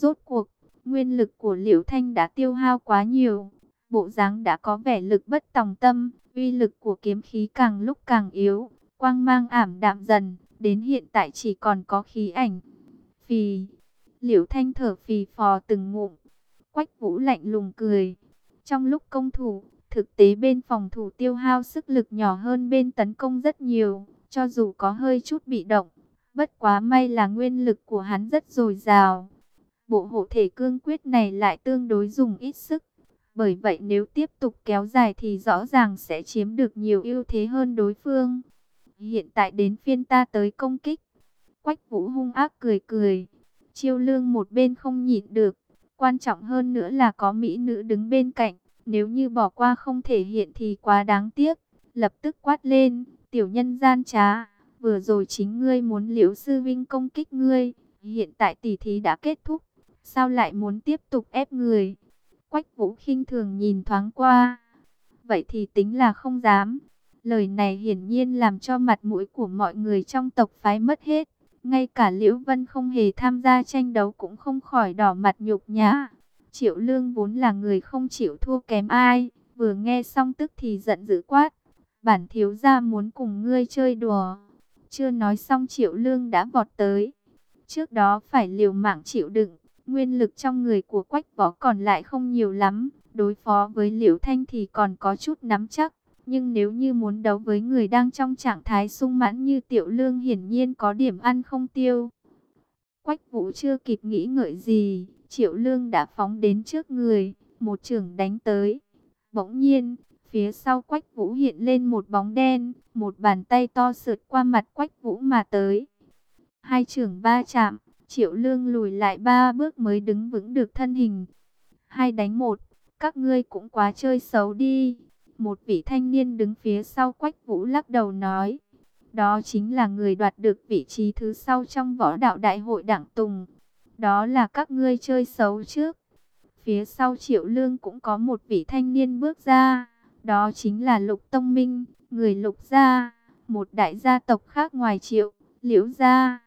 Rốt cuộc, nguyên lực của Liễu Thanh đã tiêu hao quá nhiều, bộ dáng đã có vẻ lực bất tòng tâm, uy lực của kiếm khí càng lúc càng yếu, quang mang ảm đạm dần, đến hiện tại chỉ còn có khí ảnh. Phì, Liễu Thanh thở phì phò từng ngụm, Quách Vũ lạnh lùng cười. Trong lúc công thủ, thực tế bên phòng thủ tiêu hao sức lực nhỏ hơn bên tấn công rất nhiều, cho dù có hơi chút bị động. Bất quá may là nguyên lực của hắn rất dồi dào. Bộ hộ thể cương quyết này lại tương đối dùng ít sức. Bởi vậy nếu tiếp tục kéo dài thì rõ ràng sẽ chiếm được nhiều ưu thế hơn đối phương. Hiện tại đến phiên ta tới công kích. Quách vũ hung ác cười cười. Chiêu lương một bên không nhịn được. Quan trọng hơn nữa là có mỹ nữ đứng bên cạnh. Nếu như bỏ qua không thể hiện thì quá đáng tiếc. Lập tức quát lên. Tiểu nhân gian trá. Vừa rồi chính ngươi muốn liễu sư vinh công kích ngươi. Hiện tại tỷ thí đã kết thúc. Sao lại muốn tiếp tục ép người? Quách vũ khinh thường nhìn thoáng qua. Vậy thì tính là không dám. Lời này hiển nhiên làm cho mặt mũi của mọi người trong tộc phái mất hết. Ngay cả Liễu Vân không hề tham gia tranh đấu cũng không khỏi đỏ mặt nhục nhã. Triệu Lương vốn là người không chịu thua kém ai, vừa nghe xong tức thì giận dữ quát. Bản thiếu gia muốn cùng ngươi chơi đùa. Chưa nói xong Triệu Lương đã vọt tới. Trước đó phải liều mạng chịu đựng, nguyên lực trong người của quách võ còn lại không nhiều lắm. Đối phó với Liễu Thanh thì còn có chút nắm chắc. Nhưng nếu như muốn đấu với người đang trong trạng thái sung mãn như tiểu lương hiển nhiên có điểm ăn không tiêu. Quách vũ chưa kịp nghĩ ngợi gì, triệu lương đã phóng đến trước người, một trường đánh tới. Bỗng nhiên, phía sau quách vũ hiện lên một bóng đen, một bàn tay to sượt qua mặt quách vũ mà tới. Hai trường ba chạm, triệu lương lùi lại ba bước mới đứng vững được thân hình. Hai đánh một, các ngươi cũng quá chơi xấu đi. Một vị thanh niên đứng phía sau Quách Vũ lắc đầu nói. Đó chính là người đoạt được vị trí thứ sau trong võ đạo đại hội đảng Tùng. Đó là các ngươi chơi xấu trước. Phía sau Triệu Lương cũng có một vị thanh niên bước ra. Đó chính là Lục Tông Minh, người Lục Gia, một đại gia tộc khác ngoài Triệu, Liễu Gia.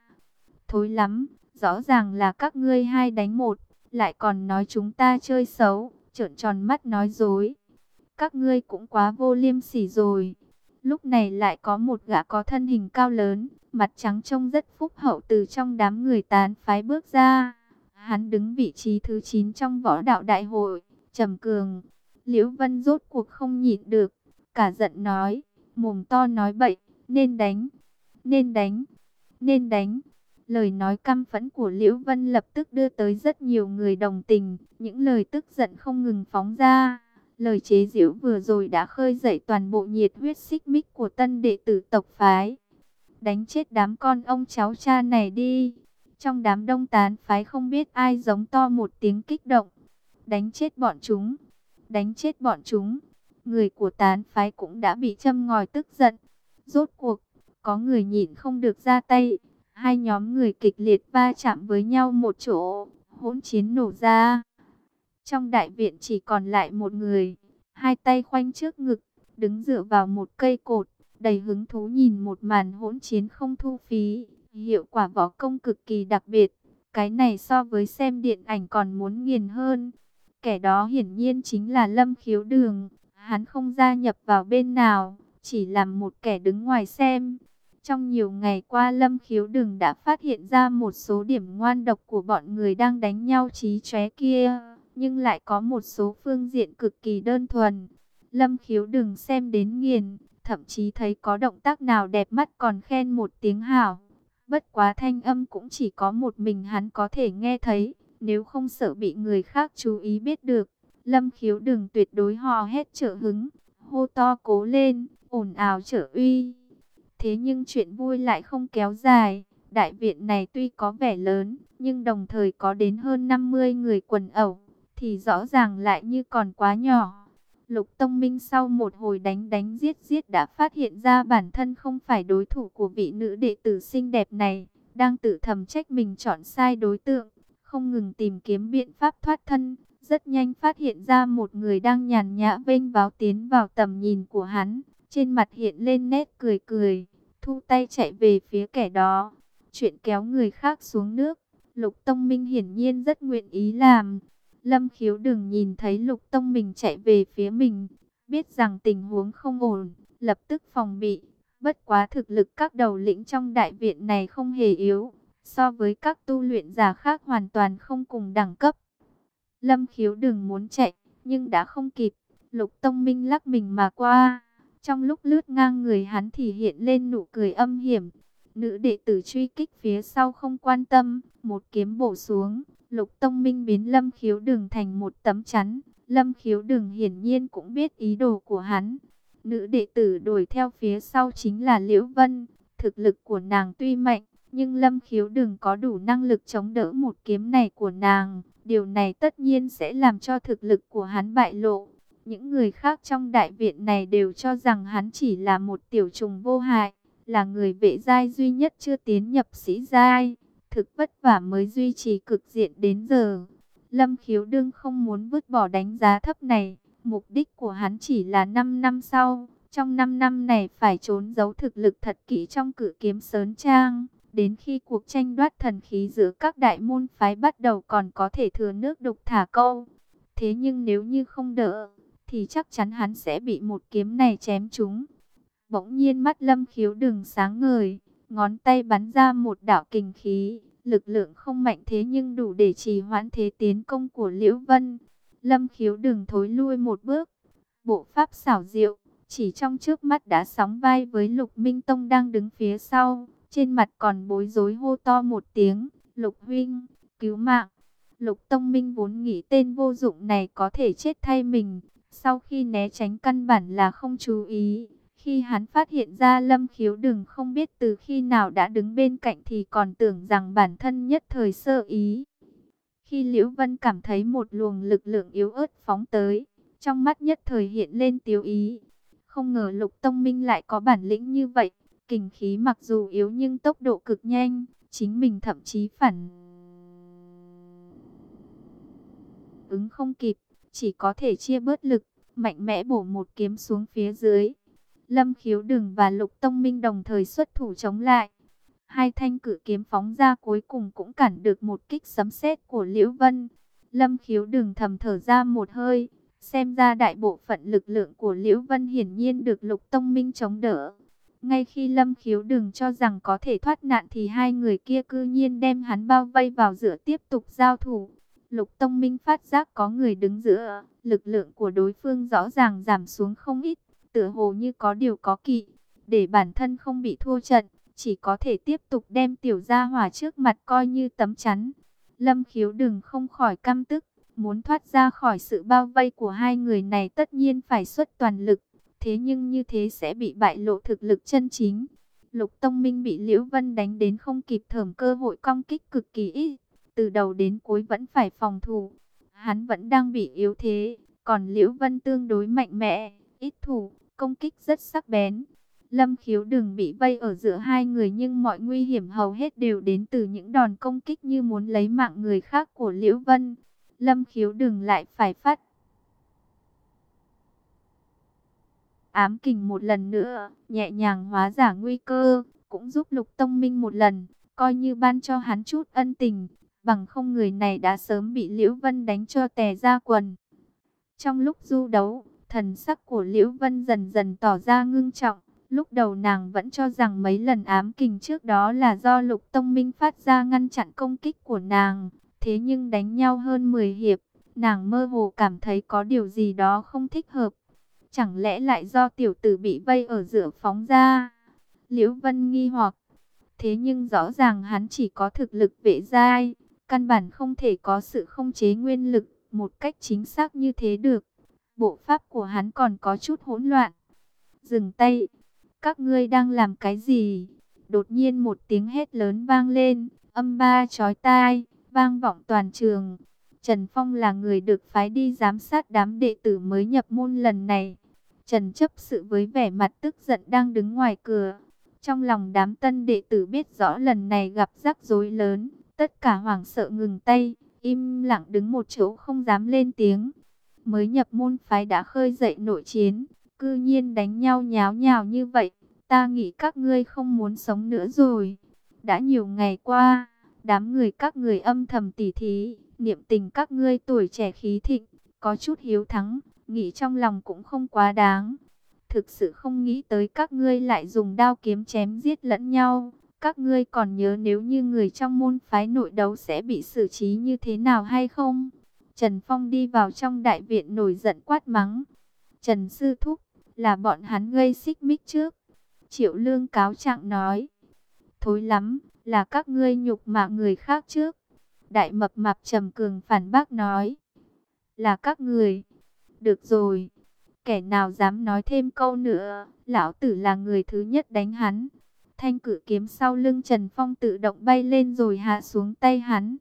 Thối lắm, rõ ràng là các ngươi hai đánh một, lại còn nói chúng ta chơi xấu, trợn tròn mắt nói dối các ngươi cũng quá vô liêm sỉ rồi. Lúc này lại có một gã có thân hình cao lớn, mặt trắng trông rất phúc hậu từ trong đám người tán phái bước ra. Hắn đứng vị trí thứ 9 trong võ đạo đại hội, trầm cường. Liễu Vân rốt cuộc không nhịn được, cả giận nói, mồm to nói bậy, nên đánh, nên đánh, nên đánh. Lời nói căm phẫn của Liễu Vân lập tức đưa tới rất nhiều người đồng tình, những lời tức giận không ngừng phóng ra. Lời chế giễu vừa rồi đã khơi dậy toàn bộ nhiệt huyết xích mích của tân đệ tử tộc phái. Đánh chết đám con ông cháu cha này đi. Trong đám đông tán phái không biết ai giống to một tiếng kích động. Đánh chết bọn chúng. Đánh chết bọn chúng. Người của tán phái cũng đã bị châm ngòi tức giận. Rốt cuộc, có người nhịn không được ra tay. Hai nhóm người kịch liệt va chạm với nhau một chỗ. Hỗn chiến nổ ra. Trong đại viện chỉ còn lại một người, hai tay khoanh trước ngực, đứng dựa vào một cây cột, đầy hứng thú nhìn một màn hỗn chiến không thu phí. Hiệu quả võ công cực kỳ đặc biệt, cái này so với xem điện ảnh còn muốn nghiền hơn. Kẻ đó hiển nhiên chính là Lâm Khiếu Đường, hắn không gia nhập vào bên nào, chỉ làm một kẻ đứng ngoài xem. Trong nhiều ngày qua Lâm Khiếu Đường đã phát hiện ra một số điểm ngoan độc của bọn người đang đánh nhau trí chóe kia nhưng lại có một số phương diện cực kỳ đơn thuần. Lâm khiếu đừng xem đến nghiền, thậm chí thấy có động tác nào đẹp mắt còn khen một tiếng hảo. Bất quá thanh âm cũng chỉ có một mình hắn có thể nghe thấy, nếu không sợ bị người khác chú ý biết được. Lâm khiếu đừng tuyệt đối hò hét trợ hứng, hô to cố lên, ồn ào trở uy. Thế nhưng chuyện vui lại không kéo dài, đại viện này tuy có vẻ lớn, nhưng đồng thời có đến hơn 50 người quần ẩu thì rõ ràng lại như còn quá nhỏ. Lục Tông Minh sau một hồi đánh đánh giết giết đã phát hiện ra bản thân không phải đối thủ của vị nữ đệ tử xinh đẹp này, đang tự thầm trách mình chọn sai đối tượng, không ngừng tìm kiếm biện pháp thoát thân, rất nhanh phát hiện ra một người đang nhàn nhã vênh váo tiến vào tầm nhìn của hắn, trên mặt hiện lên nét cười cười, thu tay chạy về phía kẻ đó, chuyện kéo người khác xuống nước, Lục Tông Minh hiển nhiên rất nguyện ý làm. Lâm khiếu đừng nhìn thấy Lục Tông mình chạy về phía mình, biết rằng tình huống không ổn, lập tức phòng bị. Bất quá thực lực các đầu lĩnh trong đại viện này không hề yếu, so với các tu luyện giả khác hoàn toàn không cùng đẳng cấp. Lâm khiếu đừng muốn chạy, nhưng đã không kịp. Lục Tông Minh lắc mình mà qua. Trong lúc lướt ngang người hắn thì hiện lên nụ cười âm hiểm. Nữ đệ tử truy kích phía sau không quan tâm, một kiếm bổ xuống. Lục Tông Minh biến Lâm khiếu đường thành một tấm chắn. Lâm khiếu đường hiển nhiên cũng biết ý đồ của hắn. Nữ đệ tử đuổi theo phía sau chính là Liễu Vân. Thực lực của nàng tuy mạnh, nhưng Lâm khiếu đường có đủ năng lực chống đỡ một kiếm này của nàng. Điều này tất nhiên sẽ làm cho thực lực của hắn bại lộ. Những người khác trong đại viện này đều cho rằng hắn chỉ là một tiểu trùng vô hại, là người vệ giai duy nhất chưa tiến nhập sĩ giai, thực vất vả mới duy trì cực diện đến giờ. Lâm khiếu đương không muốn vứt bỏ đánh giá thấp này, mục đích của hắn chỉ là 5 năm sau, trong 5 năm này phải trốn giấu thực lực thật kỹ trong cử kiếm sớn trang. Đến khi cuộc tranh đoạt thần khí giữa các đại môn phái bắt đầu còn có thể thừa nước đục thả câu. Thế nhưng nếu như không đỡ, thì chắc chắn hắn sẽ bị một kiếm này chém trúng. Bỗng nhiên mắt lâm khiếu đừng sáng ngời, ngón tay bắn ra một đạo kình khí, lực lượng không mạnh thế nhưng đủ để trì hoãn thế tiến công của Liễu Vân. Lâm khiếu đừng thối lui một bước, bộ pháp xảo diệu, chỉ trong trước mắt đã sóng vai với Lục Minh Tông đang đứng phía sau, trên mặt còn bối rối hô to một tiếng, Lục Huynh, cứu mạng. Lục Tông Minh vốn nghĩ tên vô dụng này có thể chết thay mình, sau khi né tránh căn bản là không chú ý, khi hắn phát hiện ra lâm khiếu đừng không biết từ khi nào đã đứng bên cạnh thì còn tưởng rằng bản thân nhất thời sơ ý. Khi Liễu Vân cảm thấy một luồng lực lượng yếu ớt phóng tới, trong mắt nhất thời hiện lên tiếu ý. Không ngờ Lục Tông Minh lại có bản lĩnh như vậy, kình khí mặc dù yếu nhưng tốc độ cực nhanh, chính mình thậm chí phản ứng không kịp, chỉ có thể chia bớt lực, mạnh mẽ bổ một kiếm xuống phía dưới. Lâm khiếu đừng và lục tông minh đồng thời xuất thủ chống lại. Hai thanh cử kiếm phóng ra cuối cùng cũng cản được một kích sấm sét của Liễu Vân. Lâm khiếu đừng thầm thở ra một hơi. Xem ra đại bộ phận lực lượng của Liễu Vân hiển nhiên được lục tông minh chống đỡ. Ngay khi Lâm khiếu đừng cho rằng có thể thoát nạn thì hai người kia cư nhiên đem hắn bao vây vào giữa tiếp tục giao thủ. Lục Tông Minh phát giác có người đứng giữa, lực lượng của đối phương rõ ràng giảm xuống không ít, tựa hồ như có điều có kỵ, để bản thân không bị thua trận, chỉ có thể tiếp tục đem tiểu gia hỏa trước mặt coi như tấm chắn. Lâm khiếu đừng không khỏi căm tức, muốn thoát ra khỏi sự bao vây của hai người này tất nhiên phải xuất toàn lực, thế nhưng như thế sẽ bị bại lộ thực lực chân chính. Lục Tông Minh bị Liễu Vân đánh đến không kịp thởm cơ hội công kích cực kỳ ít, từ đầu đến cuối vẫn phải phòng thủ. Hắn vẫn đang bị yếu thế, còn Liễu Vân tương đối mạnh mẽ, ít thủ, công kích rất sắc bén. Lâm khiếu đừng bị vây ở giữa hai người nhưng mọi nguy hiểm hầu hết đều đến từ những đòn công kích như muốn lấy mạng người khác của Liễu Vân. Lâm khiếu đừng lại phải phát. Ám kình một lần nữa, nhẹ nhàng hóa giả nguy cơ, cũng giúp Lục Tông Minh một lần, coi như ban cho hắn chút ân tình, bằng không người này đã sớm bị Liễu Vân đánh cho tè ra quần. Trong lúc du đấu, thần sắc của Liễu Vân dần dần tỏ ra ngưng trọng. Lúc đầu nàng vẫn cho rằng mấy lần ám kình trước đó là do Lục Tông Minh phát ra ngăn chặn công kích của nàng. Thế nhưng đánh nhau hơn 10 hiệp, nàng mơ hồ cảm thấy có điều gì đó không thích hợp. Chẳng lẽ lại do tiểu tử bị vây ở giữa phóng ra? Liễu Vân nghi hoặc. Thế nhưng rõ ràng hắn chỉ có thực lực vệ giai, Căn bản không thể có sự không chế nguyên lực một cách chính xác như thế được. Bộ pháp của hắn còn có chút hỗn loạn. Dừng tay. Các ngươi đang làm cái gì? Đột nhiên một tiếng hét lớn vang lên. Âm ba chói tai. Vang vọng toàn trường. Trần Phong là người được phái đi giám sát đám đệ tử mới nhập môn lần này. Trần chấp sự với vẻ mặt tức giận đang đứng ngoài cửa. Trong lòng đám tân đệ tử biết rõ lần này gặp rắc rối lớn, Tất cả hoảng sợ ngừng tay, im lặng đứng một chỗ không dám lên tiếng. Mới nhập môn phái đã khơi dậy nội chiến, cư nhiên đánh nhau nháo nhào như vậy. Ta nghĩ các ngươi không muốn sống nữa rồi. Đã nhiều ngày qua, Đám người các người âm thầm tỉ thí, niệm tình các ngươi tuổi trẻ khí thịnh, có chút hiếu thắng, nghĩ trong lòng cũng không quá đáng. Thực sự không nghĩ tới các ngươi lại dùng đao kiếm chém giết lẫn nhau. Các ngươi còn nhớ nếu như người trong môn phái nội đấu sẽ bị xử trí như thế nào hay không? Trần Phong đi vào trong đại viện nổi giận quát mắng. Trần Sư Thúc, là bọn hắn gây xích mích trước. Triệu Lương cáo trạng nói. Thối lắm, là các ngươi nhục mạ người khác trước. Đại mập mạp trầm cường phản bác nói. Là các người. Được rồi. Kẻ nào dám nói thêm câu nữa, lão tử là người thứ nhất đánh hắn. Thanh cử kiếm sau lưng Trần Phong tự động bay lên rồi hạ xuống tay hắn.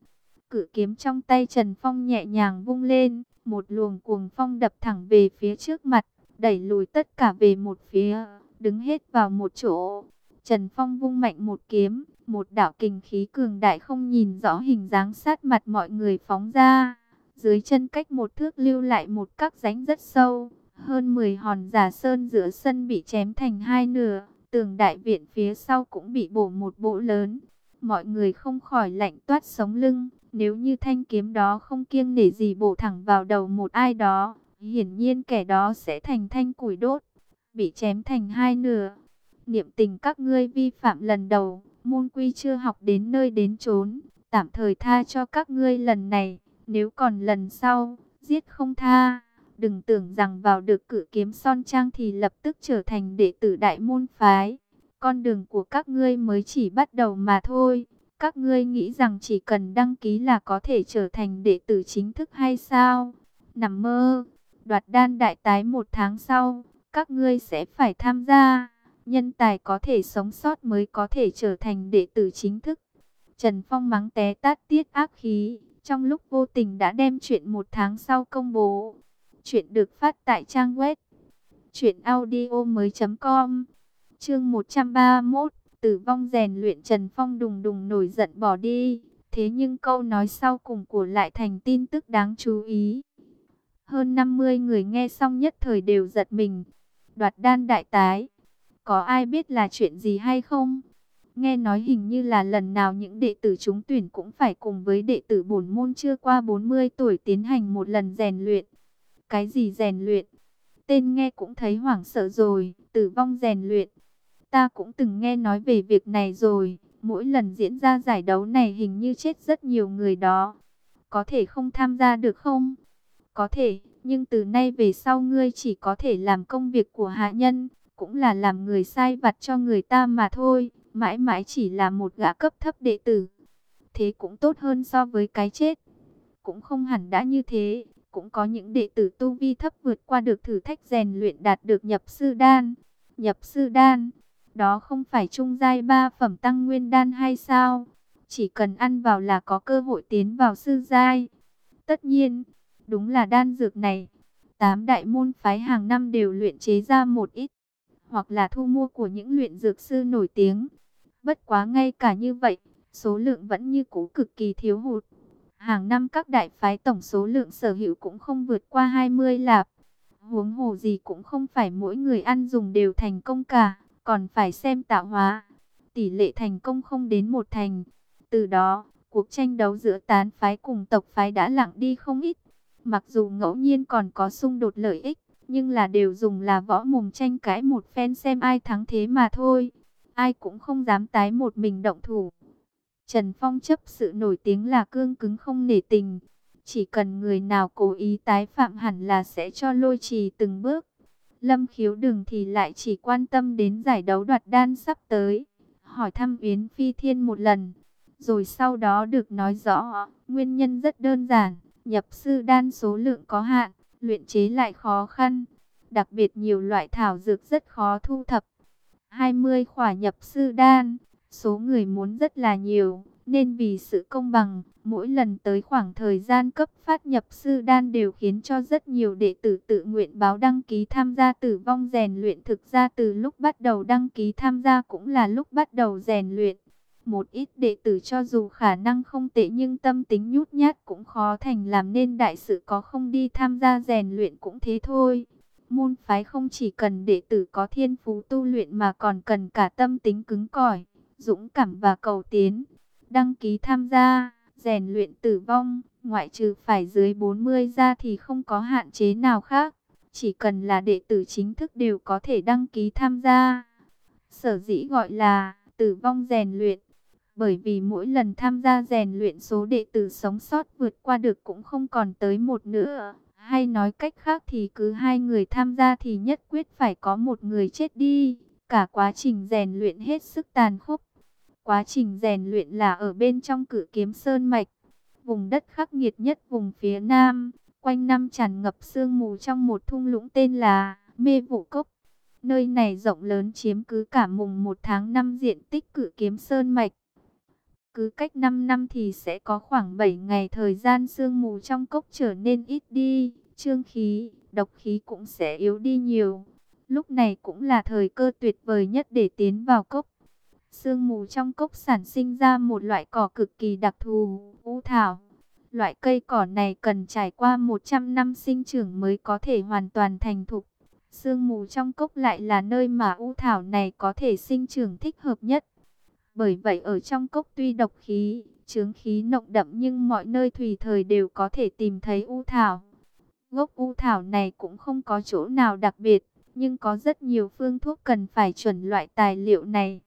Cử kiếm trong tay Trần Phong nhẹ nhàng vung lên, một luồng cuồng phong đập thẳng về phía trước mặt, đẩy lùi tất cả về một phía, đứng hết vào một chỗ. Trần Phong vung mạnh một kiếm, một đạo kình khí cường đại không nhìn rõ hình dáng sát mặt mọi người phóng ra. Dưới chân cách một thước lưu lại một các rãnh rất sâu, hơn 10 hòn giả sơn giữa sân bị chém thành hai nửa, tường đại viện phía sau cũng bị bổ một bộ lớn. Mọi người không khỏi lạnh toát sống lưng, nếu như thanh kiếm đó không kiêng nể gì bổ thẳng vào đầu một ai đó, hiển nhiên kẻ đó sẽ thành thanh củi đốt, bị chém thành hai nửa. Niệm tình các ngươi vi phạm lần đầu, môn quy chưa học đến nơi đến chốn, tạm thời tha cho các ngươi lần này, nếu còn lần sau, giết không tha. Đừng tưởng rằng vào được cử kiếm son trang thì lập tức trở thành đệ tử đại môn phái. Con đường của các ngươi mới chỉ bắt đầu mà thôi. Các ngươi nghĩ rằng chỉ cần đăng ký là có thể trở thành đệ tử chính thức hay sao? Nằm mơ, đoạt đan đại tái một tháng sau, các ngươi sẽ phải tham gia. Nhân tài có thể sống sót mới có thể trở thành đệ tử chính thức. Trần Phong mắng té tát tiết ác khí, trong lúc vô tình đã đem chuyện một tháng sau công bố. Chuyện được phát tại trang web truyệnaudiomoi.com. Chương 131, Tử vong rèn luyện Trần Phong đùng đùng nổi giận bỏ đi, thế nhưng câu nói sau cùng của lại thành tin tức đáng chú ý. Hơn 50 người nghe xong nhất thời đều giật mình. Đoạt đan đại tái, có ai biết là chuyện gì hay không? Nghe nói hình như là lần nào những đệ tử trúng tuyển cũng phải cùng với đệ tử bổn môn chưa qua 40 tuổi tiến hành một lần rèn luyện. Cái gì rèn luyện? Tên nghe cũng thấy hoảng sợ rồi, tử vong rèn luyện. Ta cũng từng nghe nói về việc này rồi, mỗi lần diễn ra giải đấu này hình như chết rất nhiều người đó. Có thể không tham gia được không? Có thể, nhưng từ nay về sau ngươi chỉ có thể làm công việc của hạ nhân, cũng là làm người sai vặt cho người ta mà thôi, mãi mãi chỉ là một gã cấp thấp đệ tử. Thế cũng tốt hơn so với cái chết. Cũng không hẳn đã như thế, cũng có những đệ tử tu vi thấp vượt qua được thử thách rèn luyện đạt được nhập sư đan. Nhập sư đan, đó không phải trung giai ba phẩm tăng nguyên đan hay sao? Chỉ cần ăn vào là có cơ hội tiến vào sư giai. Tất nhiên, đúng là đan dược này. Tám đại môn phái hàng năm đều luyện chế ra một ít, hoặc là thu mua của những luyện dược sư nổi tiếng. Bất quá ngay cả như vậy, số lượng vẫn như cũ cực kỳ thiếu hụt. Hàng năm các đại phái tổng số lượng sở hữu cũng không vượt qua 20 lạp. Huống hồ gì cũng không phải mỗi người ăn dùng đều thành công cả, còn phải xem tạo hóa. Tỷ lệ thành công không đến một thành. Từ đó, cuộc tranh đấu giữa tán phái cùng tộc phái đã lặng đi không ít. Mặc dù ngẫu nhiên còn có xung đột lợi ích, nhưng là đều dùng là võ mồm tranh cãi một phen xem ai thắng thế mà thôi. Ai cũng không dám tái một mình động thủ. Trần Phong chấp sự nổi tiếng là cương cứng không nể tình. Chỉ cần người nào cố ý tái phạm hẳn là sẽ cho lôi trì từng bước. Lâm khiếu đừng thì lại chỉ quan tâm đến giải đấu đoạt đan sắp tới. Hỏi thăm Yến Phi Thiên một lần. Rồi sau đó được nói rõ, nguyên nhân rất đơn giản. Nhập sư đan số lượng có hạn, luyện chế lại khó khăn. Đặc biệt nhiều loại thảo dược rất khó thu thập. 20 khỏa nhập sư đan, Số người muốn rất là nhiều, nên vì sự công bằng, mỗi lần tới khoảng thời gian cấp phát nhập sư đan đều khiến cho rất nhiều đệ tử tự nguyện báo đăng ký tham gia tử vong rèn luyện. Thực ra từ lúc bắt đầu đăng ký tham gia cũng là lúc bắt đầu rèn luyện. Một ít đệ tử cho dù khả năng không tệ nhưng tâm tính nhút nhát cũng khó thành làm nên đại sự có không đi tham gia rèn luyện cũng thế thôi. Môn phái không chỉ cần đệ tử có thiên phú tu luyện mà còn cần cả tâm tính cứng cỏi dũng cảm và cầu tiến. đăng ký tham gia, rèn luyện tử vong, ngoại trừ phải dưới 40 ra thì không có hạn chế nào khác. Chỉ cần là đệ tử chính thức đều có thể đăng ký tham gia. Sở dĩ gọi là tử vong rèn luyện. Bởi vì mỗi lần tham gia rèn luyện số đệ tử sống sót vượt qua được cũng không còn tới một nữa. Hay nói cách khác thì cứ hai người tham gia thì nhất quyết phải có một người chết đi. Cả quá trình rèn luyện hết sức tàn khốc. Quá trình rèn luyện là ở bên trong cử kiếm sơn mạch. Vùng đất khắc nghiệt nhất vùng phía nam. Quanh năm tràn ngập sương mù trong một thung lũng tên là Mê Vụ Cốc. Nơi này rộng lớn chiếm cứ cả mùng một tháng năm diện tích cử kiếm sơn mạch. Cứ cách 5 năm thì sẽ có khoảng 7 ngày thời gian sương mù trong cốc trở nên ít đi, trương khí, độc khí cũng sẽ yếu đi nhiều. Lúc này cũng là thời cơ tuyệt vời nhất để tiến vào cốc. Sương mù trong cốc sản sinh ra một loại cỏ cực kỳ đặc thù, u thảo. Loại cây cỏ này cần trải qua 100 năm sinh trưởng mới có thể hoàn toàn thành thục. Sương mù trong cốc lại là nơi mà u thảo này có thể sinh trưởng thích hợp nhất. Bởi vậy ở trong cốc tuy độc khí, chướng khí nồng đậm nhưng mọi nơi tùy thời đều có thể tìm thấy u thảo. Gốc u thảo này cũng không có chỗ nào đặc biệt, nhưng có rất nhiều phương thuốc cần phải chuẩn loại tài liệu này.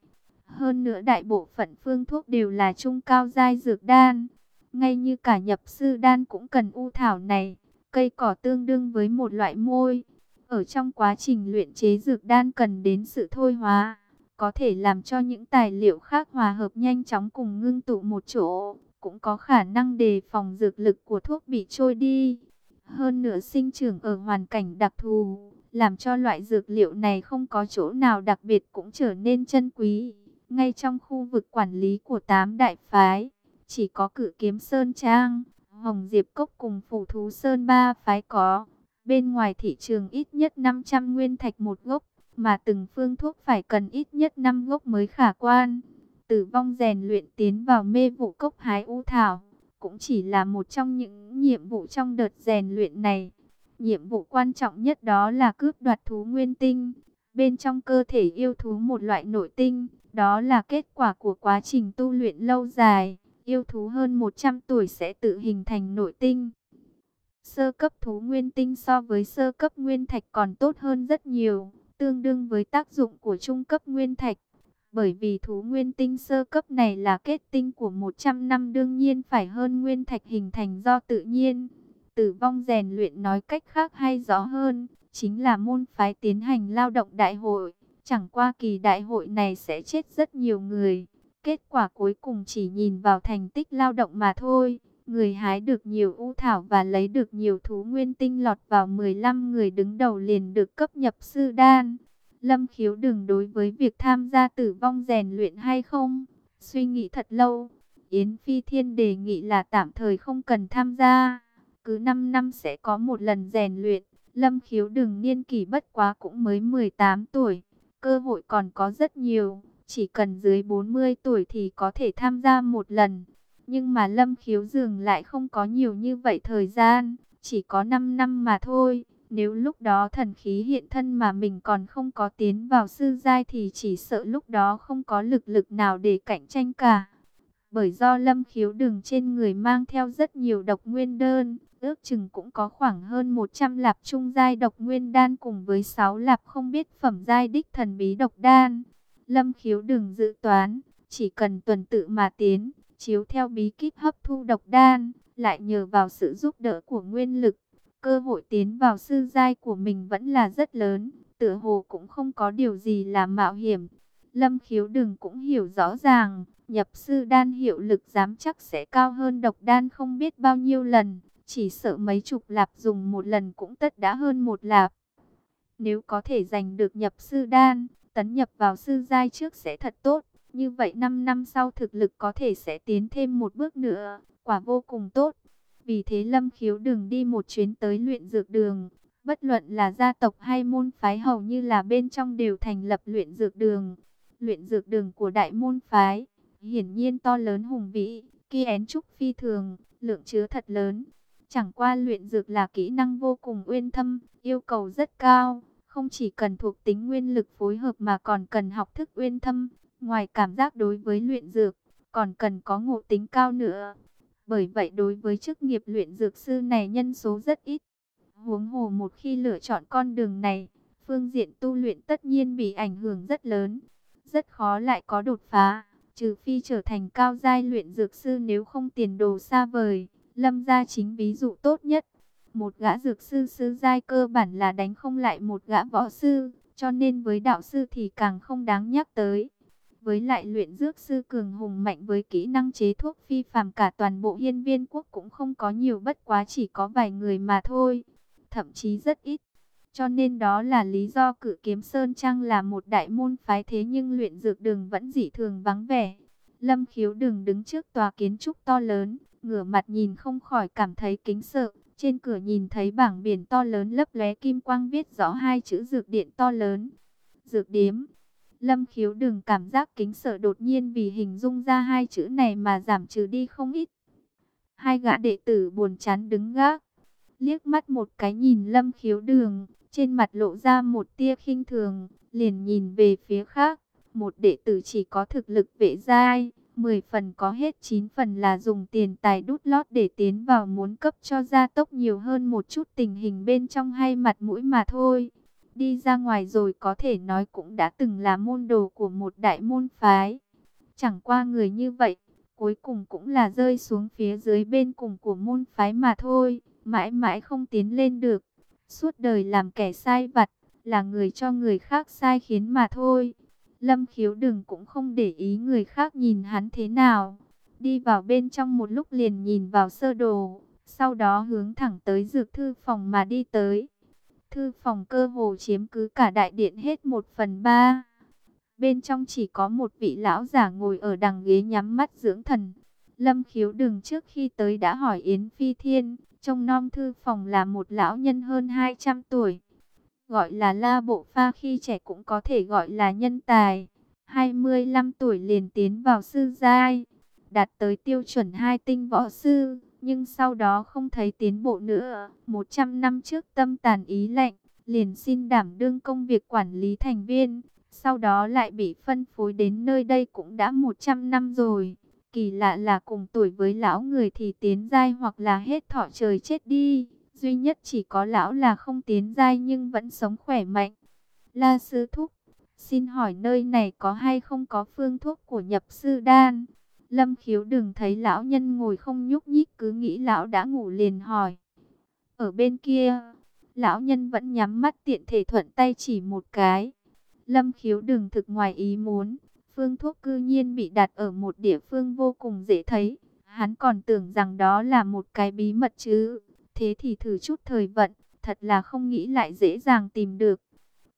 Hơn nữa đại bộ phận phương thuốc đều là trung cao giai dược đan. Ngay như cả nhập sư đan cũng cần u thảo này, cây cỏ tương đương với một loại môi. Ở trong quá trình luyện chế dược đan cần đến sự thôi hóa, có thể làm cho những tài liệu khác hòa hợp nhanh chóng cùng ngưng tụ một chỗ, cũng có khả năng đề phòng dược lực của thuốc bị trôi đi. Hơn nữa sinh trưởng ở hoàn cảnh đặc thù, làm cho loại dược liệu này không có chỗ nào đặc biệt cũng trở nên chân quý. Ngay trong khu vực quản lý của tám đại phái, chỉ có cử kiếm Sơn Trang, Hồng Diệp Cốc cùng Phủ Thú Sơn ba phái có. Bên ngoài thị trường ít nhất 500 nguyên thạch một gốc, mà từng phương thuốc phải cần ít nhất 5 gốc mới khả quan. Tử vong rèn luyện tiến vào mê vụ cốc hái u thảo, cũng chỉ là một trong những nhiệm vụ trong đợt rèn luyện này. Nhiệm vụ quan trọng nhất đó là cướp đoạt thú nguyên tinh. Bên trong cơ thể yêu thú một loại nội tinh, đó là kết quả của quá trình tu luyện lâu dài. Yêu thú hơn 100 tuổi sẽ tự hình thành nội tinh. Sơ cấp thú nguyên tinh so với sơ cấp nguyên thạch còn tốt hơn rất nhiều, tương đương với tác dụng của trung cấp nguyên thạch. Bởi vì thú nguyên tinh sơ cấp này là kết tinh của 100 năm đương nhiên phải hơn nguyên thạch hình thành do tự nhiên. Tử vong rèn luyện nói cách khác hay rõ hơn, chính là môn phái tiến hành lao động đại hội. Chẳng qua kỳ đại hội này sẽ chết rất nhiều người. Kết quả cuối cùng chỉ nhìn vào thành tích lao động mà thôi. Người hái được nhiều u thảo và lấy được nhiều thú nguyên tinh lọt vào 15 người đứng đầu liền được cấp nhập sư đan. Lâm khiếu đừng đối với việc tham gia tử vong rèn luyện hay không. Suy nghĩ thật lâu. Yến Phi Thiên đề nghị là tạm thời không cần tham gia. Cứ 5 năm sẽ có một lần rèn luyện. Lâm khiếu đừng niên kỷ bất quá cũng mới 18 tuổi. Cơ hội còn có rất nhiều. Chỉ cần dưới 40 tuổi thì có thể tham gia một lần. Nhưng mà Lâm Khiếu Dường lại không có nhiều như vậy thời gian, chỉ có 5 năm mà thôi. Nếu lúc đó thần khí hiện thân mà mình còn không có tiến vào sư giai thì chỉ sợ lúc đó không có lực lực nào để cạnh tranh cả. Bởi do Lâm Khiếu Đường trên người mang theo rất nhiều độc nguyên đơn, ước chừng cũng có khoảng hơn 100 lạp trung giai độc nguyên đan cùng với 6 lạp không biết phẩm giai đích thần bí độc đan. Lâm Khiếu Đường dự toán, chỉ cần tuần tự mà tiến, chiếu theo bí kíp hấp thu độc đan, lại nhờ vào sự giúp đỡ của nguyên lực, cơ hội tiến vào sư giai của mình vẫn là rất lớn, tựa hồ cũng không có điều gì là mạo hiểm. Lâm khiếu đừng cũng hiểu rõ ràng, nhập sư đan hiệu lực dám chắc sẽ cao hơn độc đan không biết bao nhiêu lần, chỉ sợ mấy chục lạp dùng một lần cũng tất đã hơn một lạp. Nếu có thể giành được nhập sư đan, tấn nhập vào sư giai trước sẽ thật tốt. Như vậy 5 năm sau thực lực có thể sẽ tiến thêm một bước nữa, quả vô cùng tốt. Vì thế Lâm Khiếu đừng đi một chuyến tới luyện dược đường. Bất luận là gia tộc hay môn phái hầu như là bên trong đều thành lập luyện dược đường. Luyện dược đường của đại môn phái, hiển nhiên to lớn hùng vĩ, kia én trúc phi thường, lượng chứa thật lớn. Chẳng qua luyện dược là kỹ năng vô cùng uyên thâm, yêu cầu rất cao, không chỉ cần thuộc tính nguyên lực phối hợp mà còn cần học thức uyên thâm, Ngoài cảm giác đối với luyện dược, còn cần có ngộ tính cao nữa. Bởi vậy đối với chức nghiệp luyện dược sư này nhân số rất ít. Huống hồ một khi lựa chọn con đường này, phương diện tu luyện tất nhiên bị ảnh hưởng rất lớn. Rất khó lại có đột phá, trừ phi trở thành cao giai luyện dược sư nếu không tiền đồ xa vời. Lâm gia chính ví dụ tốt nhất. Một gã dược sư sư giai cơ bản là đánh không lại một gã võ sư, cho nên với đạo sư thì càng không đáng nhắc tới. Với lại luyện dược sư cường hùng mạnh với kỹ năng chế thuốc phi phàm cả toàn bộ hiên viên quốc cũng không có nhiều bất quá chỉ có vài người mà thôi. Thậm chí rất ít. Cho nên đó là lý do cử kiếm Sơn Trang là một đại môn phái thế nhưng luyện dược đường vẫn dị thường vắng vẻ. Lâm khiếu đừng đứng trước tòa kiến trúc to lớn, ngửa mặt nhìn không khỏi cảm thấy kính sợ. Trên cửa nhìn thấy bảng biển to lớn lấp lóe kim quang viết rõ hai chữ dược điện to lớn. Dược điếm. Lâm khiếu đừng cảm giác kính sợ đột nhiên vì hình dung ra hai chữ này mà giảm trừ đi không ít. Hai gã đệ tử buồn chán đứng gác. Liếc mắt một cái nhìn lâm khiếu đường, trên mặt lộ ra một tia khinh thường, liền nhìn về phía khác. Một đệ tử chỉ có thực lực vệ giai, 10 phần có hết 9 phần là dùng tiền tài đút lót để tiến vào muốn cấp cho gia tốc nhiều hơn một chút tình hình bên trong hay mặt mũi mà thôi. Đi ra ngoài rồi có thể nói cũng đã từng là môn đồ của một đại môn phái. Chẳng qua người như vậy, cuối cùng cũng là rơi xuống phía dưới bên cùng của môn phái mà thôi, mãi mãi không tiến lên được. Suốt đời làm kẻ sai vặt, là người cho người khác sai khiến mà thôi. Lâm khiếu đừng cũng không để ý người khác nhìn hắn thế nào. Đi vào bên trong một lúc liền nhìn vào sơ đồ, sau đó hướng thẳng tới dược thư phòng mà đi tới. Thư phòng cơ hồ chiếm cứ cả đại điện hết một phần ba. Bên trong chỉ có một vị lão giả ngồi ở đằng ghế nhắm mắt dưỡng thần. Lâm khiếu đừng trước khi tới đã hỏi Yến Phi Thiên, trong non thư phòng là một lão nhân hơn 200 tuổi gọi là La Bộ Pha khi trẻ cũng có thể gọi là nhân tài. 25 tuổi liền tiến vào sư giai, đạt tới tiêu chuẩn hai tinh võ sư, nhưng sau đó không thấy tiến bộ nữa. 100 năm trước tâm tàn ý lạnh, liền xin đảm đương công việc quản lý thành viên, sau đó lại bị phân phối đến nơi đây cũng đã 100 năm rồi. Kỳ lạ là cùng tuổi với lão người thì tiến giai hoặc là hết thọ trời chết đi. Duy nhất chỉ có lão là không tiến giai nhưng vẫn sống khỏe mạnh. La sư thúc, xin hỏi nơi này có hay không có phương thuốc của nhập sư đan? Lâm khiếu đừng thấy lão nhân ngồi không nhúc nhích cứ nghĩ lão đã ngủ liền hỏi. Ở bên kia, lão nhân vẫn nhắm mắt tiện thể thuận tay chỉ một cái. Lâm khiếu đừng thực ngoài ý muốn, phương thuốc cư nhiên bị đặt ở một địa phương vô cùng dễ thấy. Hắn còn tưởng rằng đó là một cái bí mật chứ. Thế thì thử chút thời vận, thật là không nghĩ lại dễ dàng tìm được.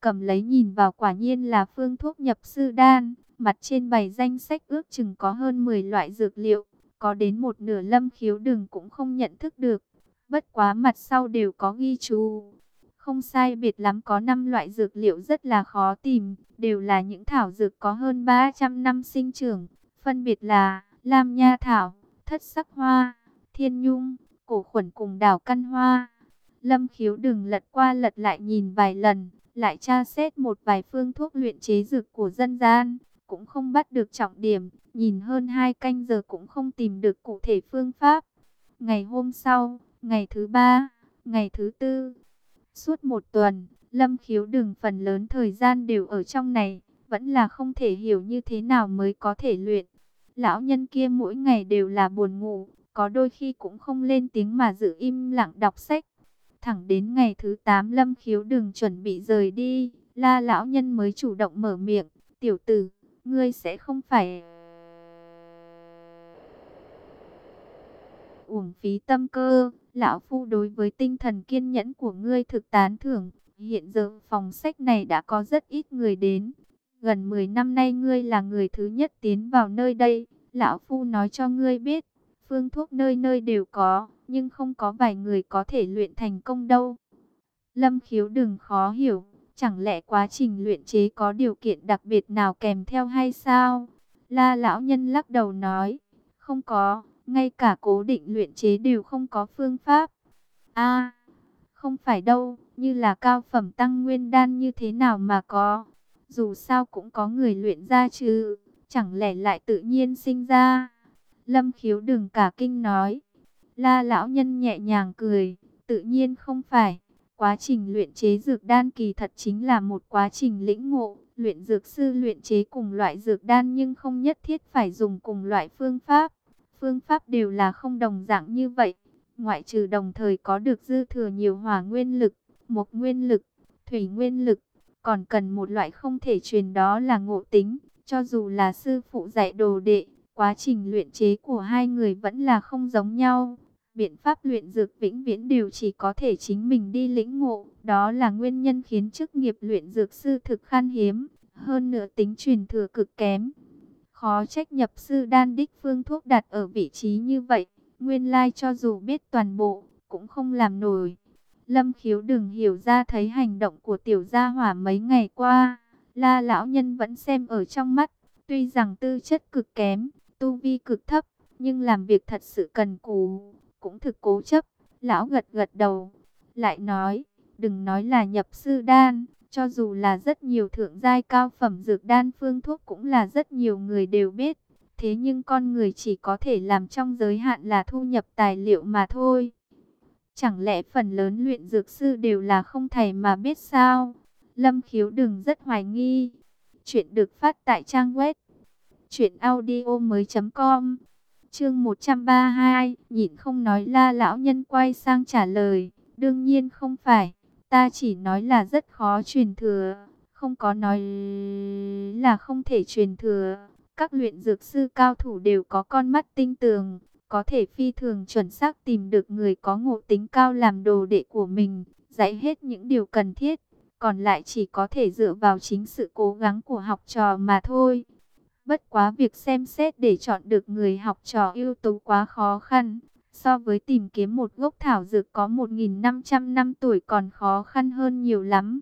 Cầm lấy nhìn vào quả nhiên là phương thuốc nhập sư đan, mặt trên bày danh sách ước chừng có hơn 10 loại dược liệu, có đến một nửa lâm khiếu đường cũng không nhận thức được. Bất quá mặt sau đều có ghi chú. Không sai biệt lắm có 5 loại dược liệu rất là khó tìm, đều là những thảo dược có hơn 300 năm sinh trưởng, phân biệt là Lam Nha Thảo, Thất Sắc Hoa, Thiên Nhung, cổ khuẩn cùng đào căn hoa. Lâm khiếu đừng lật qua lật lại nhìn vài lần, lại tra xét một vài phương thuốc luyện chế dược của dân gian, cũng không bắt được trọng điểm, nhìn hơn hai canh giờ cũng không tìm được cụ thể phương pháp. Ngày hôm sau, ngày thứ ba, ngày thứ tư, suốt một tuần, Lâm khiếu đừng phần lớn thời gian đều ở trong này, vẫn là không thể hiểu như thế nào mới có thể luyện. Lão nhân kia mỗi ngày đều là buồn ngủ, có đôi khi cũng không lên tiếng mà giữ im lặng đọc sách. Thẳng đến ngày thứ 8 Lâm Khiếu đừng chuẩn bị rời đi, la lão nhân mới chủ động mở miệng, tiểu tử, ngươi sẽ không phải... uổng phí tâm cơ, lão phu đối với tinh thần kiên nhẫn của ngươi thực tán thưởng, hiện giờ phòng sách này đã có rất ít người đến, gần 10 năm nay ngươi là người thứ nhất tiến vào nơi đây, lão phu nói cho ngươi biết, Phương thuốc nơi nơi đều có, nhưng không có vài người có thể luyện thành công đâu. Lâm khiếu đừng khó hiểu, chẳng lẽ quá trình luyện chế có điều kiện đặc biệt nào kèm theo hay sao? La lão nhân lắc đầu nói, không có, ngay cả cố định luyện chế đều không có phương pháp. a không phải đâu, như là cao phẩm tăng nguyên đan như thế nào mà có. Dù sao cũng có người luyện ra chứ, chẳng lẽ lại tự nhiên sinh ra? Lâm khiếu đừng cả kinh nói. La lão nhân nhẹ nhàng cười, tự nhiên không phải. Quá trình luyện chế dược đan kỳ thật chính là một quá trình lĩnh ngộ. Luyện dược sư luyện chế cùng loại dược đan nhưng không nhất thiết phải dùng cùng loại phương pháp. Phương pháp đều là không đồng dạng như vậy. Ngoại trừ đồng thời có được dư thừa nhiều hỏa nguyên lực, một nguyên lực, thủy nguyên lực. Còn cần một loại không thể truyền đó là ngộ tính. Cho dù là sư phụ dạy đồ đệ, quá trình luyện chế của hai người vẫn là không giống nhau. Biện pháp luyện dược vĩnh viễn đều chỉ có thể chính mình đi lĩnh ngộ. Đó là nguyên nhân khiến chức nghiệp luyện dược sư thực khan hiếm. Hơn nữa tính truyền thừa cực kém. Khó trách nhập sư đan đích phương thuốc đặt ở vị trí như vậy. Nguyên lai cho dù biết toàn bộ, cũng không làm nổi. Lâm khiếu đừng hiểu ra thấy hành động của tiểu gia hỏa mấy ngày qua. La lão nhân vẫn xem ở trong mắt. Tuy rằng tư chất cực kém, tu vi cực thấp, nhưng làm việc thật sự cần cù, cũng thực cố chấp. Lão gật gật đầu, lại nói, đừng nói là nhập sư đan, cho dù là rất nhiều thượng giai cao phẩm dược đan phương thuốc cũng là rất nhiều người đều biết. Thế nhưng con người chỉ có thể làm trong giới hạn là thu nhập tài liệu mà thôi. Chẳng lẽ phần lớn luyện dược sư đều là không thầy mà biết sao? Lâm khiếu đừng rất hoài nghi. Chuyện được phát tại trang web truyệnaudiomoi.com. Chương 132, nhịn không nói La lão nhân quay sang trả lời, đương nhiên không phải, ta chỉ nói là rất khó truyền thừa, không có nói là không thể truyền thừa. Các luyện dược sư cao thủ đều có con mắt tinh tường, có thể phi thường chuẩn xác tìm được người có ngộ tính cao làm đồ đệ của mình, dạy hết những điều cần thiết, còn lại chỉ có thể dựa vào chính sự cố gắng của học trò mà thôi. Bất quá việc xem xét để chọn được người học trò ưu tú quá khó khăn. So với tìm kiếm một gốc thảo dược có 1.500 năm tuổi còn khó khăn hơn nhiều lắm.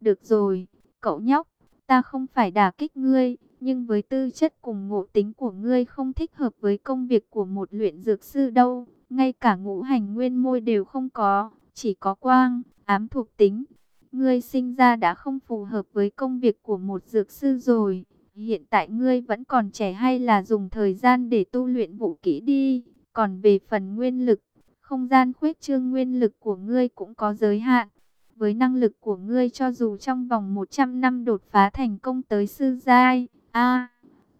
Được rồi, cậu nhóc, ta không phải đả kích ngươi, nhưng với tư chất cùng ngộ tính của ngươi không thích hợp với công việc của một luyện dược sư đâu. Ngay cả ngũ hành nguyên môi đều không có, chỉ có quang, ám thuộc tính. Ngươi sinh ra đã không phù hợp với công việc của một dược sư rồi. Hiện tại ngươi vẫn còn trẻ hay là dùng thời gian để tu luyện vũ kỹ đi. Còn về phần nguyên lực, không gian khuếch trương nguyên lực của ngươi cũng có giới hạn. Với năng lực của ngươi cho dù trong vòng 100 năm đột phá thành công tới sư giai, a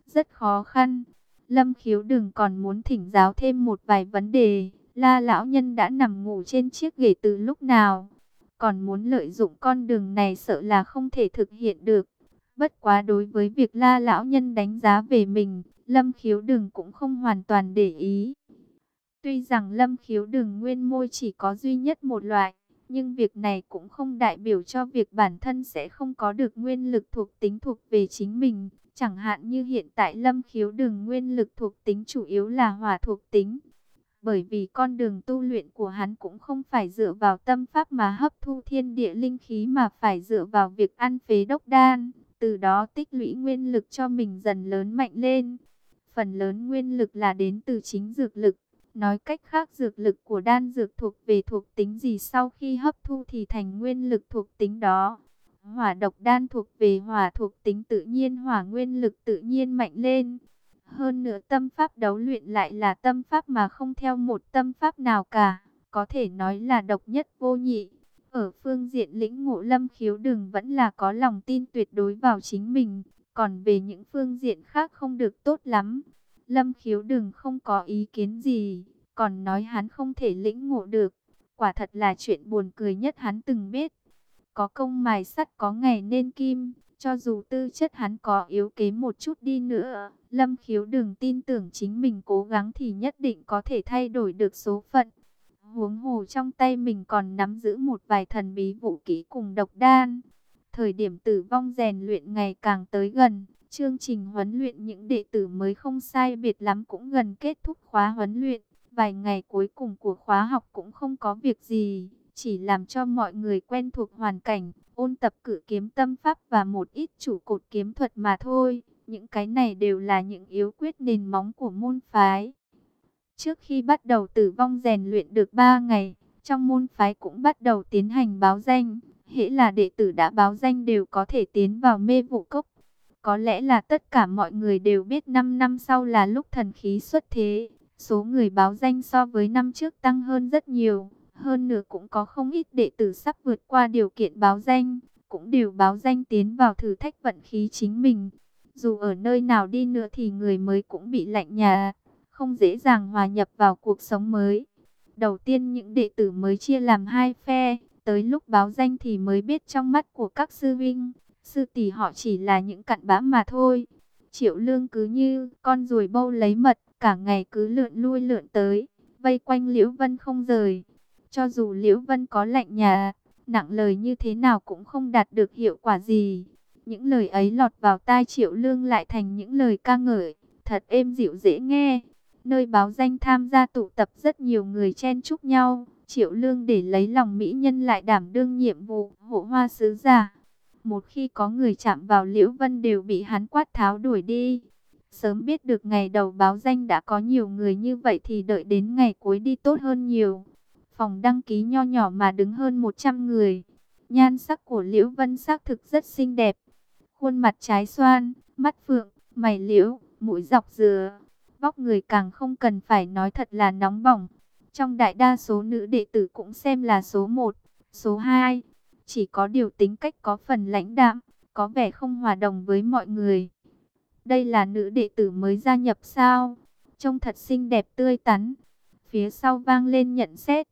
rất khó khăn. Lâm khiếu đừng còn muốn thỉnh giáo thêm một vài vấn đề. La lão nhân đã nằm ngủ trên chiếc ghế từ lúc nào. Còn muốn lợi dụng con đường này sợ là không thể thực hiện được. Bất quá đối với việc la lão nhân đánh giá về mình, Lâm khiếu đừng cũng không hoàn toàn để ý. Tuy rằng Lâm khiếu đừng nguyên môi chỉ có duy nhất một loại, nhưng việc này cũng không đại biểu cho việc bản thân sẽ không có được nguyên lực thuộc tính thuộc về chính mình. Chẳng hạn như hiện tại Lâm khiếu đừng nguyên lực thuộc tính chủ yếu là hỏa thuộc tính. Bởi vì con đường tu luyện của hắn cũng không phải dựa vào tâm pháp mà hấp thu thiên địa linh khí mà phải dựa vào việc ăn phế đốc đan từ đó tích lũy nguyên lực cho mình dần lớn mạnh lên. Phần lớn nguyên lực là đến từ chính dược lực. Nói cách khác, dược lực của đan dược thuộc về thuộc tính gì sau khi hấp thu thì thành nguyên lực thuộc tính đó. Hỏa độc đan thuộc về hỏa thuộc tính tự nhiên, hỏa nguyên lực tự nhiên mạnh lên. Hơn nữa, tâm pháp đấu luyện lại là tâm pháp mà không theo một tâm pháp nào cả. Có thể nói là độc nhất vô nhị. Ở phương diện lĩnh ngộ lâm khiếu đừng vẫn là có lòng tin tuyệt đối vào chính mình. Còn về những phương diện khác không được tốt lắm. Lâm khiếu đừng không có ý kiến gì. Còn nói hắn không thể lĩnh ngộ được. Quả thật là chuyện buồn cười nhất hắn từng biết. Có công mài sắt, có ngày nên kim. Cho dù tư chất hắn có yếu kém một chút đi nữa. Lâm khiếu đừng tin tưởng chính mình cố gắng thì nhất định có thể thay đổi được số phận. Huống hồ trong tay mình còn nắm giữ một vài thần bí vũ kỹ cùng độc đan. Thời điểm tử vong rèn luyện ngày càng tới gần, chương trình huấn luyện những đệ tử mới không sai biệt lắm cũng gần kết thúc khóa huấn luyện. Vài ngày cuối cùng của khóa học cũng không có việc gì, chỉ làm cho mọi người quen thuộc hoàn cảnh, ôn tập cử kiếm tâm pháp và một ít chủ cột kiếm thuật mà thôi. Những cái này đều là những yếu quyết nền móng của môn phái. Trước khi bắt đầu tử vong rèn luyện được 3 ngày, trong môn phái cũng bắt đầu tiến hành báo danh. Hễ là đệ tử đã báo danh đều có thể tiến vào mê vụ cốc. Có lẽ là tất cả mọi người đều biết 5 năm sau là lúc thần khí xuất thế. Số người báo danh so với năm trước tăng hơn rất nhiều. Hơn nữa cũng có không ít đệ tử sắp vượt qua điều kiện báo danh. Cũng đều báo danh tiến vào thử thách vận khí chính mình. Dù ở nơi nào đi nữa thì người mới cũng bị lạnh nhà. Không dễ dàng hòa nhập vào cuộc sống mới. Đầu tiên những đệ tử mới chia làm hai phe. Tới lúc báo danh thì mới biết trong mắt của các sư vinh sư tỷ họ chỉ là những cặn bã mà thôi. Triệu lương cứ như con ruồi bâu lấy mật, cả ngày cứ lượn lui lượn tới, vây quanh Liễu Vân không rời. Cho dù Liễu Vân có lạnh nhà, nặng lời như thế nào cũng không đạt được hiệu quả gì. Những lời ấy lọt vào tai Triệu Lương lại thành những lời ca ngợi, thật êm dịu dễ nghe. Nơi báo danh tham gia tụ tập rất nhiều người chen chúc nhau. Triệu Lương để lấy lòng mỹ nhân lại đảm đương nhiệm vụ hộ hoa sứ giả. Một khi có người chạm vào Liễu Vân đều bị hắn quát tháo đuổi đi. Sớm biết được ngày đầu báo danh đã có nhiều người như vậy thì đợi đến ngày cuối đi tốt hơn nhiều. Phòng đăng ký nho nhỏ mà đứng hơn 100 người. Nhan sắc của Liễu Vân xác thực rất xinh đẹp. Khuôn mặt trái xoan, mắt phượng, mày liễu, mũi dọc dừa. Vóc người càng không cần phải nói thật là nóng bỏng. Trong đại đa số nữ đệ tử cũng xem là số 1, số 2. Chỉ có điều tính cách có phần lãnh đạm, có vẻ không hòa đồng với mọi người. Đây là nữ đệ tử mới gia nhập sao? Trông thật xinh đẹp tươi tắn. Phía sau vang lên nhận xét.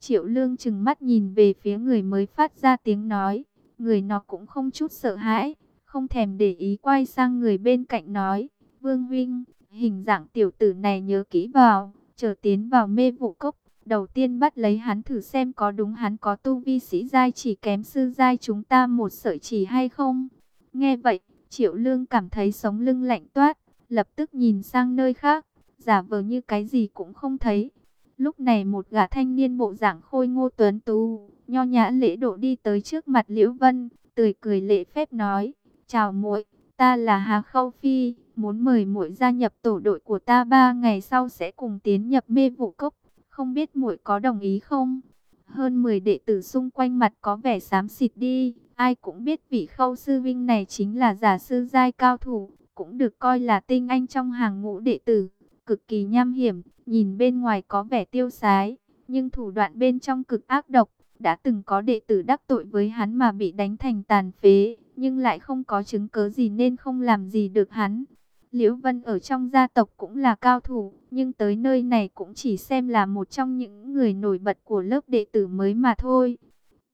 Triệu lương chừng mắt nhìn về phía người mới phát ra tiếng nói. Người nó cũng không chút sợ hãi. Không thèm để ý quay sang người bên cạnh nói. Vương huynh hình dạng tiểu tử này nhớ kỹ vào. Chờ tiến vào mê vụ cốc. Đầu tiên bắt lấy hắn thử xem có đúng hắn có tu vi sĩ giai chỉ kém sư giai chúng ta một sợi chỉ hay không. Nghe vậy, Triệu Lương cảm thấy sống lưng lạnh toát, lập tức nhìn sang nơi khác, giả vờ như cái gì cũng không thấy. Lúc này một gã thanh niên bộ dạng khôi ngô tuấn tú, nho nhã lễ độ đi tới trước mặt Liễu Vân, tươi cười lễ phép nói, chào muội, ta là Hà Khâu Phi, muốn mời muội gia nhập tổ đội của ta ba ngày sau sẽ cùng tiến nhập mê vụ cốc, không biết muội có đồng ý không? Hơn 10 đệ tử xung quanh mặt có vẻ xám xịt đi, ai cũng biết vị khâu sư vinh này chính là giả sư giai cao thủ, cũng được coi là tinh anh trong hàng ngũ đệ tử, cực kỳ nham hiểm, nhìn bên ngoài có vẻ tiêu sái, nhưng thủ đoạn bên trong cực ác độc, đã từng có đệ tử đắc tội với hắn mà bị đánh thành tàn phế, nhưng lại không có chứng cớ gì nên không làm gì được hắn. Liễu Vân ở trong gia tộc cũng là cao thủ, nhưng tới nơi này cũng chỉ xem là một trong những người nổi bật của lớp đệ tử mới mà thôi.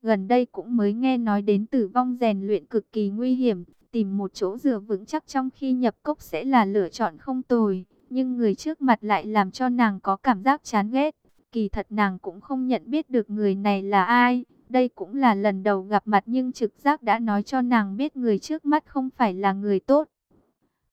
Gần đây cũng mới nghe nói đến tử vong rèn luyện cực kỳ nguy hiểm, tìm một chỗ dựa vững chắc trong khi nhập cốc sẽ là lựa chọn không tồi, nhưng người trước mặt lại làm cho nàng có cảm giác chán ghét. Kỳ thật nàng cũng không nhận biết được người này là ai, đây cũng là lần đầu gặp mặt nhưng trực giác đã nói cho nàng biết người trước mắt không phải là người tốt.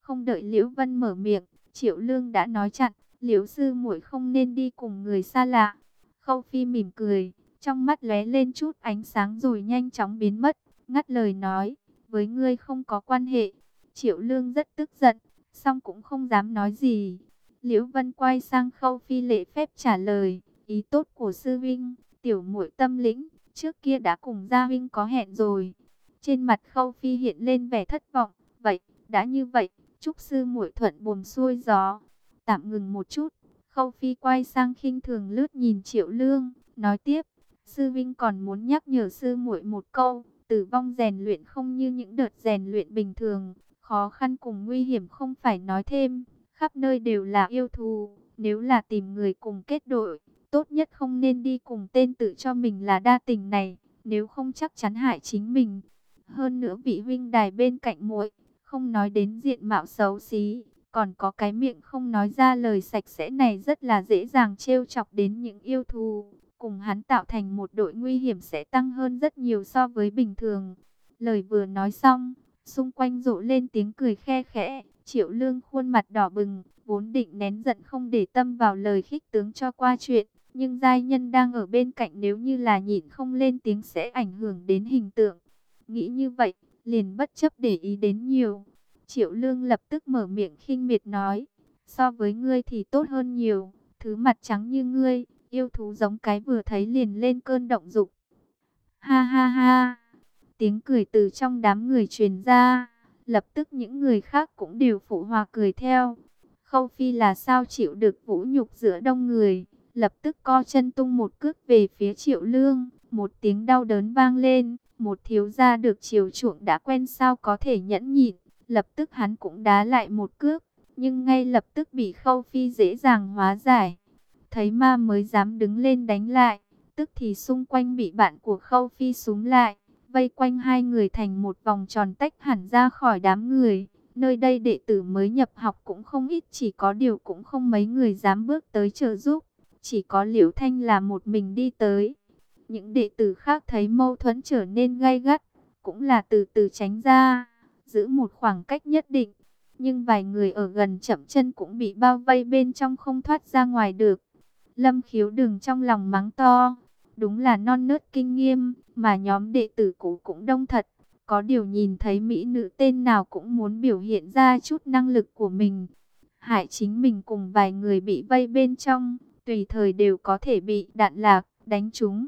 Không đợi Liễu Vân mở miệng, Triệu Lương đã nói chặn, Liễu sư muội không nên đi cùng người xa lạ. Khâu Phi mỉm cười, trong mắt lóe lên chút ánh sáng rồi nhanh chóng biến mất, ngắt lời nói, với ngươi không có quan hệ. Triệu Lương rất tức giận, song cũng không dám nói gì. Liễu Vân quay sang Khâu Phi lễ phép trả lời, ý tốt của sư vinh, tiểu muội tâm lĩnh, trước kia đã cùng gia vinh có hẹn rồi. Trên mặt Khâu Phi hiện lên vẻ thất vọng, vậy, đã như vậy, chúc sư muội thuận buồm xuôi gió. Tạm ngừng một chút, Khâu Phi quay sang khinh thường lướt nhìn Triệu Lương, nói tiếp, sư Vinh còn muốn nhắc nhở sư muội một câu, tử vong rèn luyện không như những đợt rèn luyện bình thường, khó khăn cùng nguy hiểm không phải nói thêm, khắp nơi đều là yêu thù, nếu là tìm người cùng kết đội, tốt nhất không nên đi cùng tên tự cho mình là đa tình này, nếu không chắc chắn hại chính mình. Hơn nữa vị huynh đài bên cạnh muội, không nói đến diện mạo xấu xí, còn có cái miệng không nói ra lời sạch sẽ này rất là dễ dàng trêu chọc đến những yêu thù. Cùng hắn tạo thành một đội nguy hiểm sẽ tăng hơn rất nhiều so với bình thường. Lời vừa nói xong, xung quanh rộ lên tiếng cười khe khẽ. Triệu lương khuôn mặt đỏ bừng, vốn định nén giận không để tâm vào lời khích tướng cho qua chuyện. Nhưng giai nhân đang ở bên cạnh nếu như là nhịn không lên tiếng sẽ ảnh hưởng đến hình tượng. Nghĩ như vậy, liền bất chấp để ý đến nhiều. Triệu Lương lập tức mở miệng khinh miệt nói, so với ngươi thì tốt hơn nhiều, thứ mặt trắng như ngươi, yêu thú giống cái vừa thấy liền lên cơn động dục. Ha ha ha, tiếng cười từ trong đám người truyền ra, Lập tức những người khác cũng đều phụ hòa cười theo. Khâu Phi là sao chịu được vũ nhục giữa đông người, lập tức co chân tung một cước về phía Triệu Lương, một tiếng đau đớn vang lên, một thiếu gia được chiều chuộng đã quen sao có thể nhẫn nhịn, lập tức hắn cũng đá lại một cước, nhưng ngay lập tức bị Khâu Phi dễ dàng hóa giải. Thấy ma mới dám đứng lên đánh lại, tức thì xung quanh bị bạn của Khâu Phi súng lại, vây quanh hai người thành một vòng tròn tách hẳn ra khỏi đám người. Nơi đây đệ tử mới nhập học cũng không ít, chỉ có điều cũng không mấy người dám bước tới trợ giúp. Chỉ có Liễu Thanh là một mình đi tới. Những đệ tử khác thấy mâu thuẫn trở nên gay gắt, cũng là từ từ tránh ra, giữ một khoảng cách nhất định. Nhưng vài người ở gần chậm chân cũng bị bao vây bên trong không thoát ra ngoài được. Lâm khiếu đừng trong lòng mắng to. Đúng là non nớt kinh nghiêm, mà nhóm đệ tử cũ cũng đông thật. Có điều nhìn thấy mỹ nữ tên nào cũng muốn biểu hiện ra chút năng lực của mình. Hại chính mình cùng vài người bị vây bên trong, tùy thời đều có thể bị đạn lạc, đánh trúng.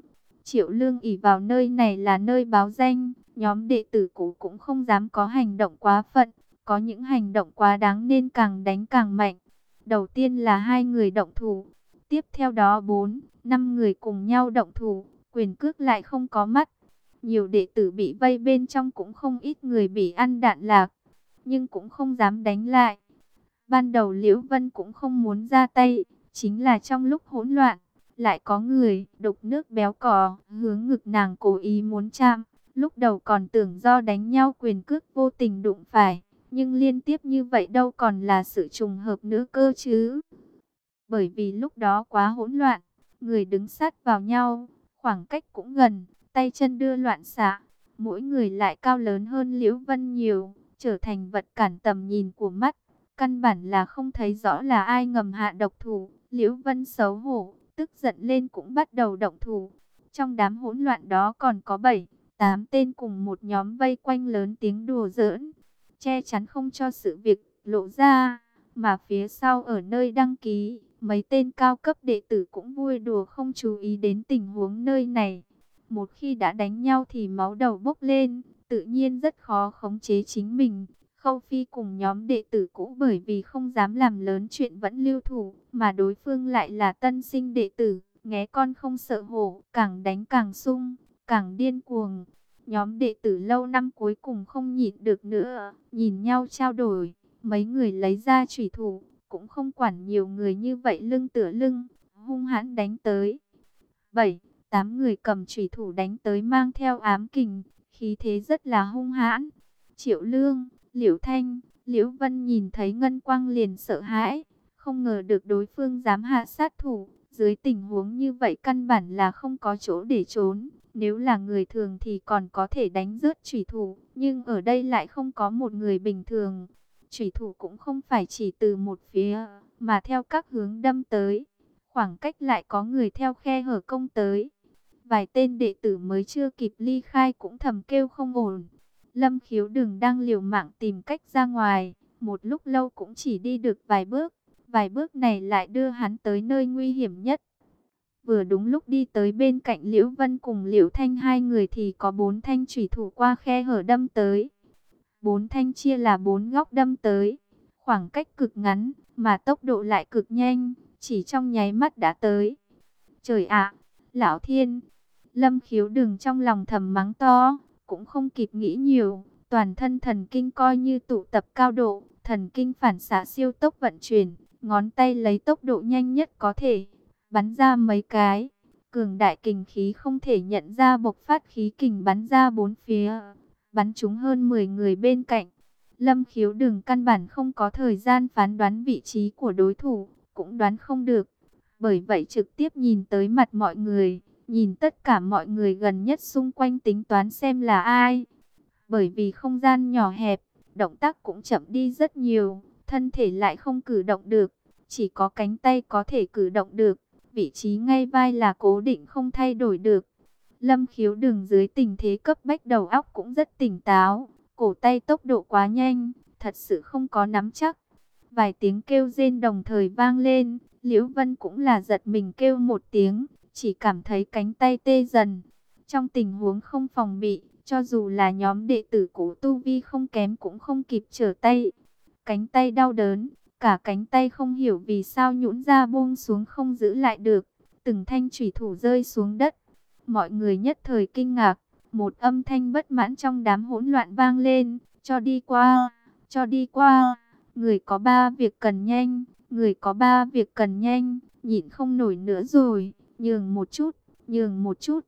Triệu Lương ỉ vào nơi này là nơi báo danh, nhóm đệ tử cũ cũng không dám có hành động quá phận, có những hành động quá đáng nên càng đánh càng mạnh. Đầu tiên là hai người động thủ, tiếp theo đó bốn, năm người cùng nhau động thủ, quyền cước lại không có mắt. Nhiều đệ tử bị vây bên trong cũng không ít người bị ăn đạn lạc, nhưng cũng không dám đánh lại. Ban đầu Liễu Vân cũng không muốn ra tay, chính là trong lúc hỗn loạn, lại có người đục nước béo cò hướng ngực nàng cố ý muốn chạm. Lúc đầu còn tưởng do đánh nhau quyền cước vô tình đụng phải, nhưng liên tiếp như vậy đâu còn là sự trùng hợp nữa cơ chứ. Bởi vì lúc đó quá hỗn loạn, người đứng sát vào nhau, khoảng cách cũng gần, tay chân đưa loạn xạ, mỗi người lại cao lớn hơn Liễu Vân nhiều, trở thành vật cản tầm nhìn của mắt. Căn bản là không thấy rõ là ai ngầm hạ độc thủ, Liễu Vân xấu hổ, tức giận lên cũng bắt đầu động thủ. Trong đám hỗn loạn đó còn có 7, 8 tên cùng một nhóm vây quanh lớn tiếng đùa giỡn, che chắn không cho sự việc lộ ra, mà phía sau ở nơi đăng ký, mấy tên cao cấp đệ tử cũng vui đùa không chú ý đến tình huống nơi này. Một khi đã đánh nhau thì máu đầu bốc lên, tự nhiên rất khó khống chế chính mình. Khâu Phi cùng nhóm đệ tử cũ bởi vì không dám làm lớn chuyện vẫn lưu thủ, mà đối phương lại là tân sinh đệ tử, nghe con không sợ hổ, càng đánh càng sung, càng điên cuồng. Nhóm đệ tử lâu năm cuối cùng không nhịn được nữa, nhìn nhau trao đổi, mấy người lấy ra chủy thủ, cũng không quản nhiều người như vậy lưng tựa lưng, hung hãn đánh tới. 7, 8 người cầm chủy thủ đánh tới mang theo ám kình, khí thế rất là hung hãn. Triệu Lương, Liễu Thanh, Liễu Vân nhìn thấy ngân quang liền sợ hãi, không ngờ được đối phương dám hạ sát thủ, dưới tình huống như vậy căn bản là không có chỗ để trốn. Nếu là người thường thì còn có thể đánh rớt chủy thủ, nhưng ở đây lại không có một người bình thường. Chủy thủ cũng không phải chỉ từ một phía, mà theo các hướng đâm tới. Khoảng cách lại có người theo khe hở công tới. Vài tên đệ tử mới chưa kịp ly khai cũng thầm kêu không ổn. Lâm khiếu đừng đang liều mạng tìm cách ra ngoài. Một lúc lâu cũng chỉ đi được vài bước. Vài bước này lại đưa hắn tới nơi nguy hiểm nhất. Vừa đúng lúc đi tới bên cạnh Liễu Vân cùng Liễu Thanh hai người thì có bốn thanh thủy thủ qua khe hở đâm tới. Bốn thanh chia là bốn góc đâm tới, khoảng cách cực ngắn mà tốc độ lại cực nhanh, chỉ trong nháy mắt đã tới. Trời ạ, lão thiên, lâm khiếu đừng trong lòng thầm mắng to, cũng không kịp nghĩ nhiều, toàn thân thần kinh coi như tụ tập cao độ, thần kinh phản xạ siêu tốc vận chuyển, ngón tay lấy tốc độ nhanh nhất có thể, bắn ra mấy cái. Cường đại kình khí không thể nhận ra bộc phát khí kình bắn ra bốn phía, bắn trúng hơn 10 người bên cạnh. Lâm khiếu đừng căn bản không có thời gian phán đoán vị trí của đối thủ, cũng đoán không được. Bởi vậy trực tiếp nhìn tới mặt mọi người, nhìn tất cả mọi người gần nhất xung quanh tính toán xem là ai. Bởi vì không gian nhỏ hẹp, động tác cũng chậm đi rất nhiều, thân thể lại không cử động được, chỉ có cánh tay có thể cử động được, vị trí ngay vai là cố định không thay đổi được. Lâm khiếu đường dưới tình thế cấp bách đầu óc cũng rất tỉnh táo, cổ tay tốc độ quá nhanh, thật sự không có nắm chắc. Vài tiếng kêu rên đồng thời vang lên, Liễu Vân cũng là giật mình kêu một tiếng, chỉ cảm thấy cánh tay tê dần. Trong tình huống không phòng bị, cho dù là nhóm đệ tử cổ tu vi không kém cũng không kịp trở tay. Cánh tay đau đớn, cả cánh tay không hiểu vì sao nhũn ra buông xuống không giữ lại được. Từng thanh thủy thủ rơi xuống đất. Mọi người nhất thời kinh ngạc, một âm thanh bất mãn trong đám hỗn loạn vang lên, cho đi qua, cho đi qua. Người có ba việc cần nhanh, người có ba việc cần nhanh, nhịn không nổi nữa rồi, nhường một chút, nhường một chút.